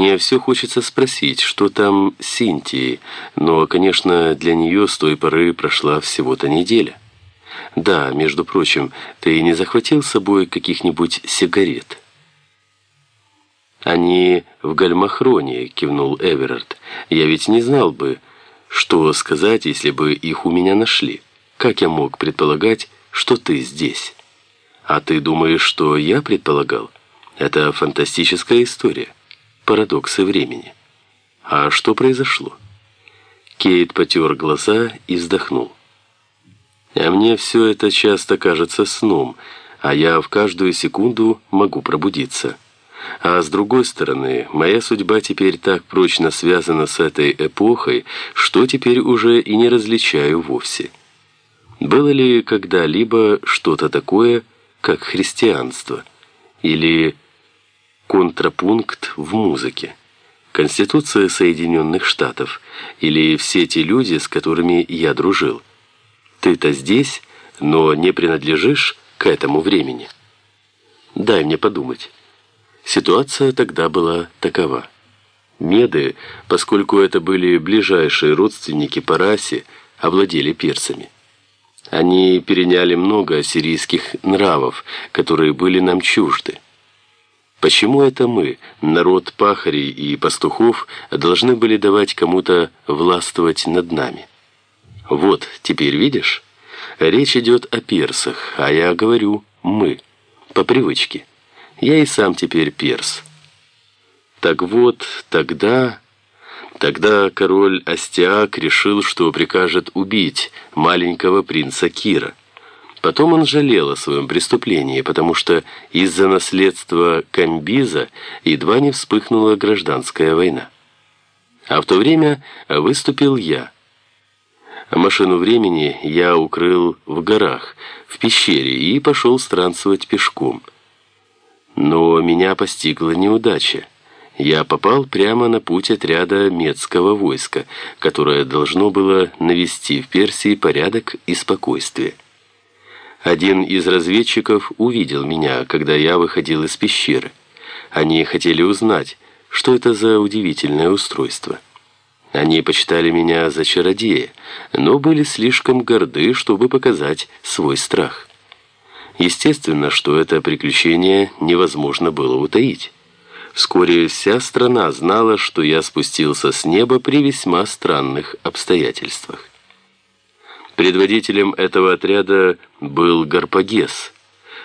Мне все хочется спросить, что там с Синтией, но, конечно, для нее с той поры прошла всего-то неделя. Да, между прочим, ты не захватил с собой каких-нибудь сигарет? Они в гальмахроне, кивнул Эверард. Я ведь не знал бы, что сказать, если бы их у меня нашли. Как я мог предполагать, что ты здесь? А ты думаешь, что я предполагал? Это фантастическая история. Парадоксы времени. А что произошло? Кейт потер глаза и вздохнул. А мне все это часто кажется сном, а я в каждую секунду могу пробудиться. А с другой стороны, моя судьба теперь так прочно связана с этой эпохой, что теперь уже и не различаю вовсе. Было ли когда-либо что-то такое, как христианство? Или контрапункт в музыке? Конституция Соединенных Штатов? Или все те люди, с которыми я дружил? Ты-то здесь, но не принадлежишь к этому времени. Дай мне подумать. Ситуация тогда была такова. Меды, поскольку это были ближайшие родственники по расе, овладели персами. Они переняли много ассирийских нравов, которые были нам чужды. Почему это мы, народ пахарей и пастухов, должны были давать кому-то властвовать над нами? Вот, теперь видишь? Речь идет о персах, а я говорю «мы», по привычке. Я и сам теперь перс. Так вот, тогда... Тогда король Астиак решил, что прикажет убить маленького принца Кира. Потом он жалел о своем преступлении, потому что из-за наследства Камбиза едва не вспыхнула гражданская война. А в то время выступил я – Машину времени я укрыл в горах, в пещере и пошел странствовать пешком. Но меня постигла неудача. Я попал прямо на путь отряда Метского войска, которое должно было навести в Персии порядок и спокойствие. Один из разведчиков увидел меня, когда я выходил из пещеры. Они хотели узнать, что это за удивительное устройство. Они почитали меня за чародея, но были слишком горды, чтобы показать свой страх. Естественно, что это приключение невозможно было утаить. Вскоре вся страна знала, что я спустился с неба при весьма странных обстоятельствах. Предводителем этого отряда был Гарпагес.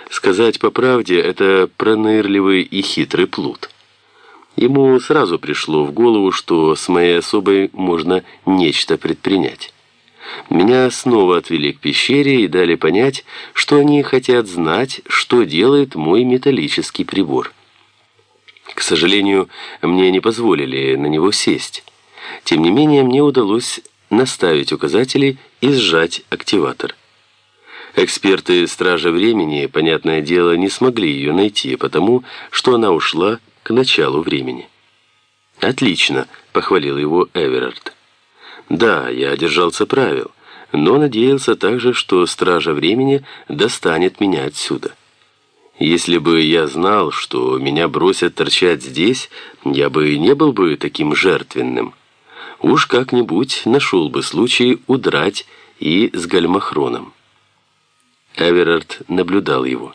Сказать по правде, это пронырливый и хитрый плут. Ему сразу пришло в голову, что с моей особой можно нечто предпринять. Меня снова отвели к пещере и дали понять, что они хотят знать, что делает мой металлический прибор. К сожалению, мне не позволили на него сесть. Тем не менее, мне удалось наставить указатели и сжать активатор. Эксперты Стража Времени, понятное дело, не смогли ее найти, потому что она ушла к началу времени. «Отлично», — похвалил его Эверард. «Да, я держался правил, но надеялся также, что Стража Времени достанет меня отсюда. Если бы я знал, что меня бросят торчать здесь, я бы не был бы таким жертвенным. Уж как-нибудь нашел бы случай удрать и с Гальмахроном». Эверард наблюдал его.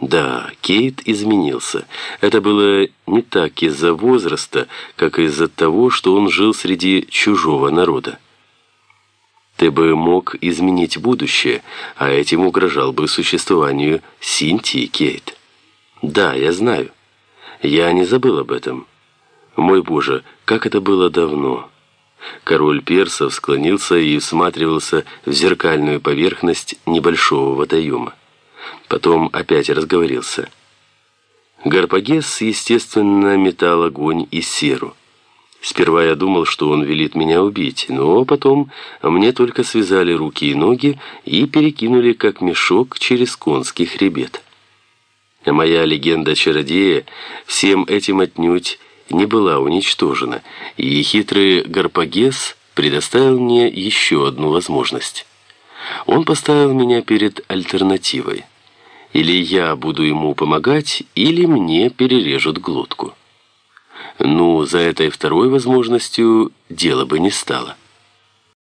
Да, Кейт изменился. Это было не так из-за возраста, как из-за того, что он жил среди чужого народа. Ты бы мог изменить будущее, а этим угрожал бы существованию Синтии, Кейт. Да, я знаю. Я не забыл об этом. Мой Боже, как это было давно. Король персов склонился и всматривался в зеркальную поверхность небольшого водоема. Потом опять разговорился. Гарпагес, естественно, метал огонь и серу. Сперва я думал, что он велит меня убить, но потом мне только связали руки и ноги и перекинули как мешок через конский хребет. Моя легенда чародея всем этим отнюдь не была уничтожена, и хитрый Гарпагес предоставил мне еще одну возможность. Он поставил меня перед альтернативой. Или я буду ему помогать, или мне перережут глотку. Ну, за этой второй возможностью дело бы не стало.